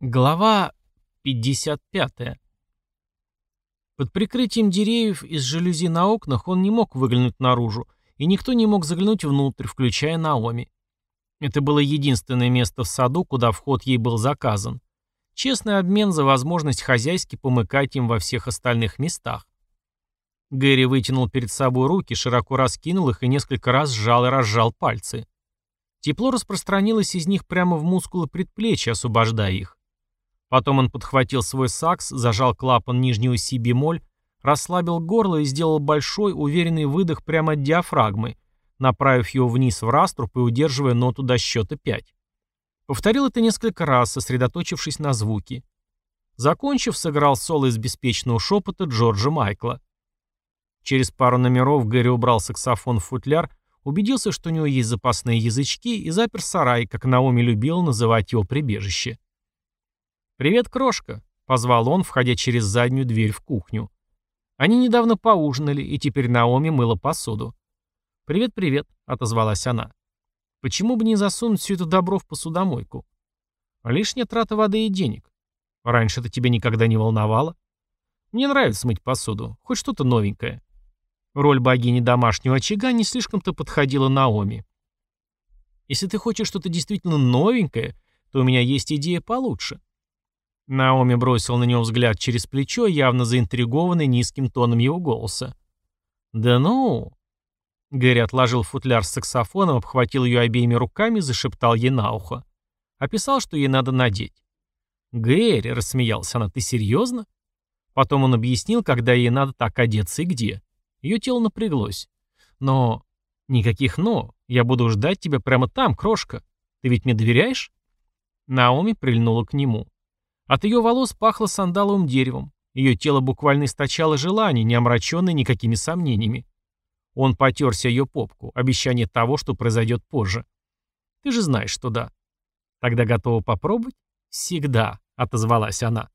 Глава 55. Под прикрытием деревьев из жалюзи на окнах он не мог выглянуть наружу, и никто не мог заглянуть внутрь, включая Наоми. Это было единственное место в саду, куда вход ей был заказан. Честный обмен за возможность хозяйски помыкать им во всех остальных местах. Гэри вытянул перед собой руки, широко раскинул их и несколько раз сжал и разжал пальцы. Тепло распространилось из них прямо в мускулы предплечья, освобождая их. Потом он подхватил свой сакс, зажал клапан нижнего си-бемоль, расслабил горло и сделал большой, уверенный выдох прямо от диафрагмы, направив его вниз в раструб и удерживая ноту до счета 5. Повторил это несколько раз, сосредоточившись на звуке. Закончив, сыграл соло из беспечного шепота Джорджа Майкла. Через пару номеров Гэри убрал саксофон в футляр, убедился, что у него есть запасные язычки, и запер сарай, как Наоми любил называть его прибежище. «Привет, крошка», — позвал он, входя через заднюю дверь в кухню. Они недавно поужинали, и теперь Наоми мыла посуду. «Привет-привет», — отозвалась она. «Почему бы не засунуть все это добро в посудомойку? Лишняя трата воды и денег. Раньше это тебя никогда не волновало. Мне нравится мыть посуду, хоть что-то новенькое». Роль богини домашнего очага не слишком-то подходила Наоми. «Если ты хочешь что-то действительно новенькое, то у меня есть идея получше. Наоми бросил на него взгляд через плечо, явно заинтригованный низким тоном его голоса. «Да ну!» Гэри отложил футляр с саксофоном, обхватил ее обеими руками и зашептал ей на ухо. Описал, что ей надо надеть. «Гэри», — рассмеялся она, — «ты серьезно?» Потом он объяснил, когда ей надо так одеться и где. Ее тело напряглось. «Но...» «Никаких «но». Я буду ждать тебя прямо там, крошка. Ты ведь мне доверяешь?» Наоми прильнула к нему. От ее волос пахло сандаловым деревом. Ее тело буквально источало желание, не омраченное никакими сомнениями. Он потерся ее попку, обещание того, что произойдет позже. «Ты же знаешь, что да». «Тогда готова попробовать?» «Всегда», — отозвалась она.